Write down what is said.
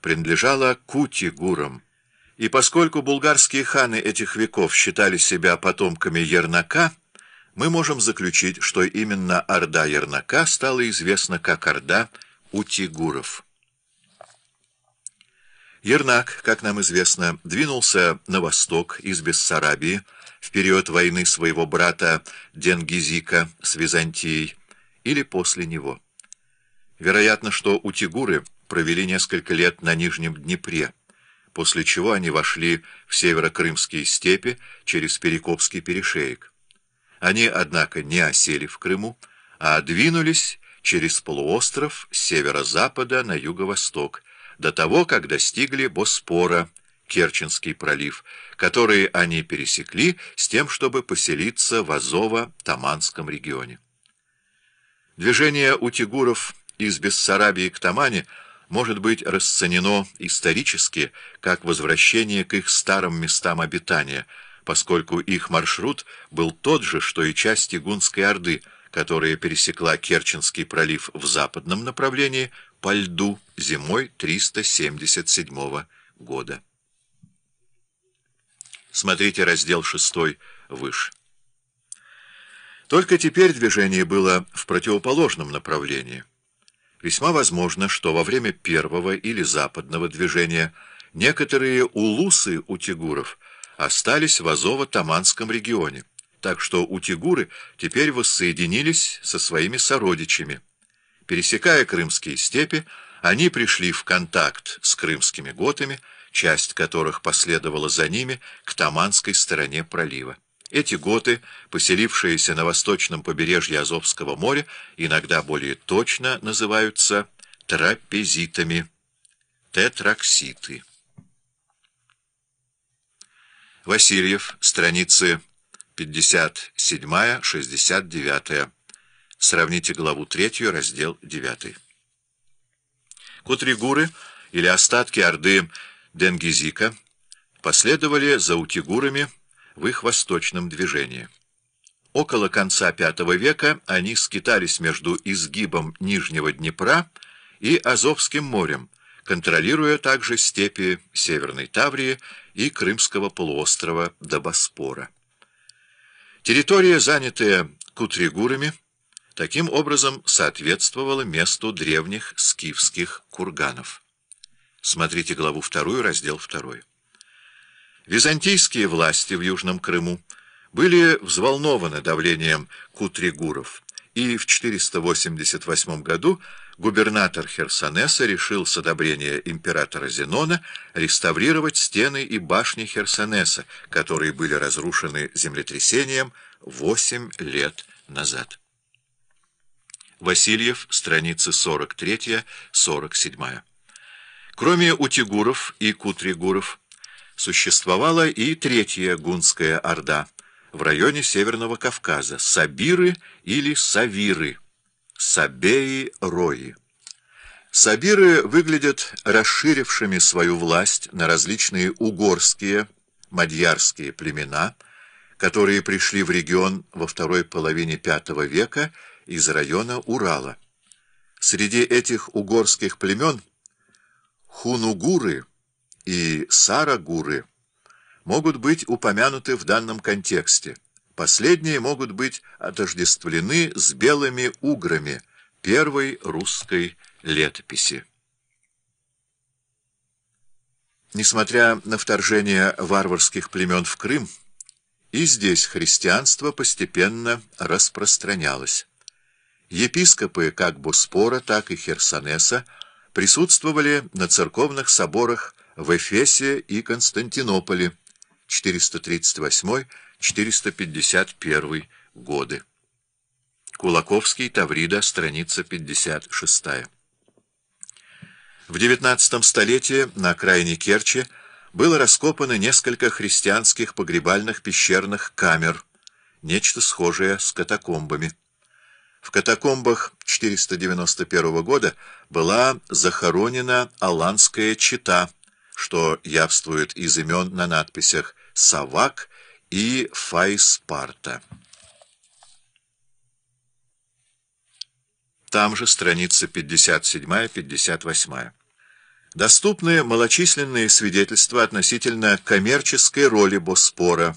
принадлежала Кути-гурам, и поскольку булгарские ханы этих веков считали себя потомками Ернака, мы можем заключить, что именно Орда Ернака стала известна как Орда Утигуров. Ернак, как нам известно, двинулся на восток из Бессарабии в период войны своего брата Денгизика с Византией или после него. Вероятно, что утигуры провели несколько лет на Нижнем Днепре, после чего они вошли в северо-крымские степи через Перекопский перешеек. Они, однако, не осели в Крыму, а двинулись через полуостров с северо-запада на юго-восток, до того, как достигли Боспора, Керченский пролив, который они пересекли с тем, чтобы поселиться в Азово-Таманском регионе. Движение утигуров из Бессарабии к Тамане может быть расценено исторически как возвращение к их старым местам обитания, поскольку их маршрут был тот же, что и часть Игунской Орды, которая пересекла Керченский пролив в западном направлении по льду зимой 377 года. Смотрите раздел 6 выше. Только теперь движение было в противоположном направлении. Весьма возможно, что во время первого или западного движения некоторые улусы утигуров остались в Азово-Таманском регионе, так что утигуры теперь воссоединились со своими сородичами. Пересекая крымские степи, они пришли в контакт с крымскими готами, часть которых последовала за ними к таманской стороне пролива. Эти готы, поселившиеся на восточном побережье Азовского моря, иногда более точно называются трапезитами, тетракситы. Васильев, страницы 57-69. Сравните главу 3, раздел 9. Кутригуры, или остатки Орды Денгизика, последовали за утигурами, в их восточном движении. Около конца V века они скитались между изгибом Нижнего Днепра и Азовским морем, контролируя также степи Северной Таврии и Крымского полуострова до Боспора. Территория, занятая кутригурами, таким образом соответствовала месту древних скифских курганов. Смотрите главу 2, раздел 2. Византийские власти в Южном Крыму были взволнованы давлением кутригуров, и в 488 году губернатор Херсонеса решил с одобрения императора Зенона реставрировать стены и башни Херсонеса, которые были разрушены землетрясением 8 лет назад. Васильев, страницы 43-47. Кроме утигуров и кутригуров, существовала и третья гунская орда в районе Северного Кавказа – Сабиры или Савиры, Сабеи-Рои. Сабиры выглядят расширившими свою власть на различные угорские, мадьярские племена, которые пришли в регион во второй половине V века из района Урала. Среди этих угорских племен хунугуры – и сарагуры могут быть упомянуты в данном контексте. Последние могут быть отождествлены с белыми уграми первой русской летописи. Несмотря на вторжение варварских племен в Крым, и здесь христианство постепенно распространялось. Епископы как Боспора, так и Херсонеса присутствовали на церковных соборах в Эфесе и Константинополе 438-451 годы. Кулаковский, Таврида, страница 56. В XIX столетии на окраине Керчи было раскопано несколько христианских погребальных пещерных камер, нечто схожее с катакомбами. В катакомбах 491 года была захоронена аланская чита, что явствует из имен на надписях «Савак» и «Файспарта». Там же страница 57-58. Доступны малочисленные свидетельства относительно коммерческой роли Боспора,